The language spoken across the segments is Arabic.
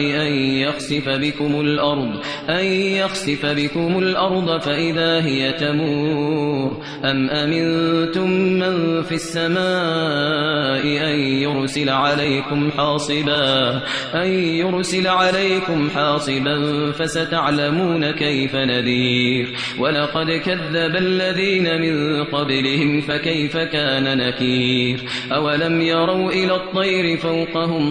أن يخسف بكم الأرض أن يخسف بكم الأرض فإذا هي تمور. أم أمنتم من في السماء أن يرسل عليكم حاصبا أن يرسل عليكم حاصبا فستعلمون كيف نذير. ولقد كذب الذين من قبلهم فكيف كان نكير. أولم يروا إلى الطير فوقهم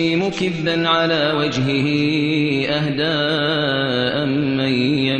مكبا على وجهه أهداء أمن يمشي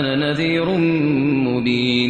أنا نذير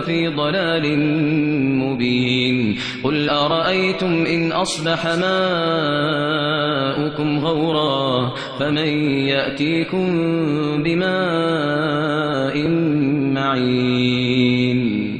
في ضلال مبين. قل أرأيتم إن أصبح ماؤكم غورا فمن يأتيكم بماء معين.